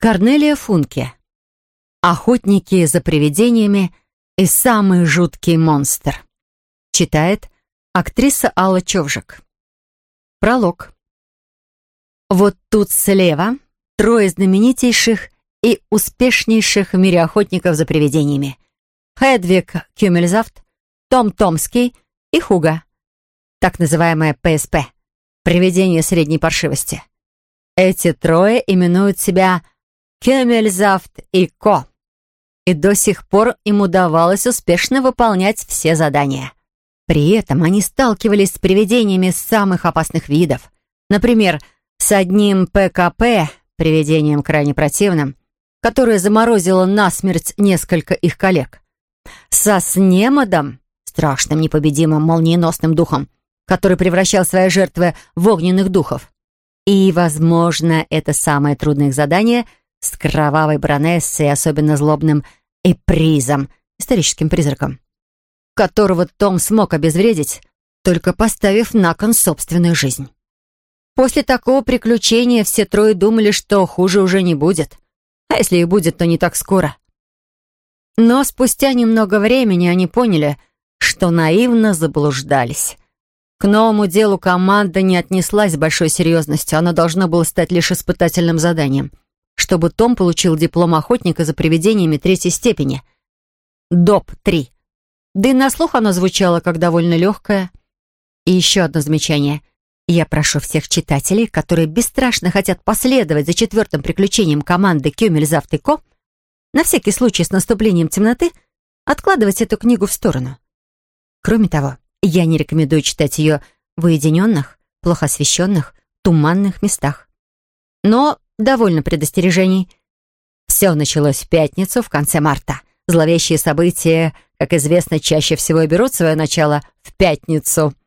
Корнелия Функе. Охотники за привидениями и самый жуткий монстр. Читает актриса Алла Човжик. Пролог. Вот тут слева трое знаменитейших и успешнейших в мире охотников за привидениями. Хедвиг Кюмельзавт, Том Томский и Хуга. Так называемое ПСП. Привидение средней паршивости. Эти трое именуют себя Кюмельзавт и Ко. И до сих пор им удавалось успешно выполнять все задания. При этом они сталкивались с привидениями самых опасных видов. Например, с одним ПКП, привидением крайне противным, которое заморозило насмерть несколько их коллег. Со Снемодом, страшным непобедимым молниеносным духом, который превращал свои жертвы в огненных духов. И, возможно, это самое трудное их задание с кровавой баронессой, особенно злобным Эпризом, историческим призраком, которого Том смог обезвредить, только поставив на кон собственную жизнь. После такого приключения все трое думали, что хуже уже не будет. А если и будет, то не так скоро. Но спустя немного времени они поняли, что наивно заблуждались. К новому делу команда не отнеслась с большой серьезностью, оно должно было стать лишь испытательным заданием, чтобы Том получил диплом охотника за привидениями третьей степени. ДОП-3. Да и на слух оно звучало как довольно легкое. И еще одно замечание. Я прошу всех читателей, которые бесстрашно хотят последовать за четвертым приключением команды Кюмель-Завт Ко, на всякий случай с наступлением темноты, откладывать эту книгу в сторону. Кроме того, я не рекомендую читать ее в уединенных, плохо освещенных, туманных местах. Но довольно предостережений. Все началось в пятницу в конце марта. Зловещие события, как известно, чаще всего берут свое начало в пятницу —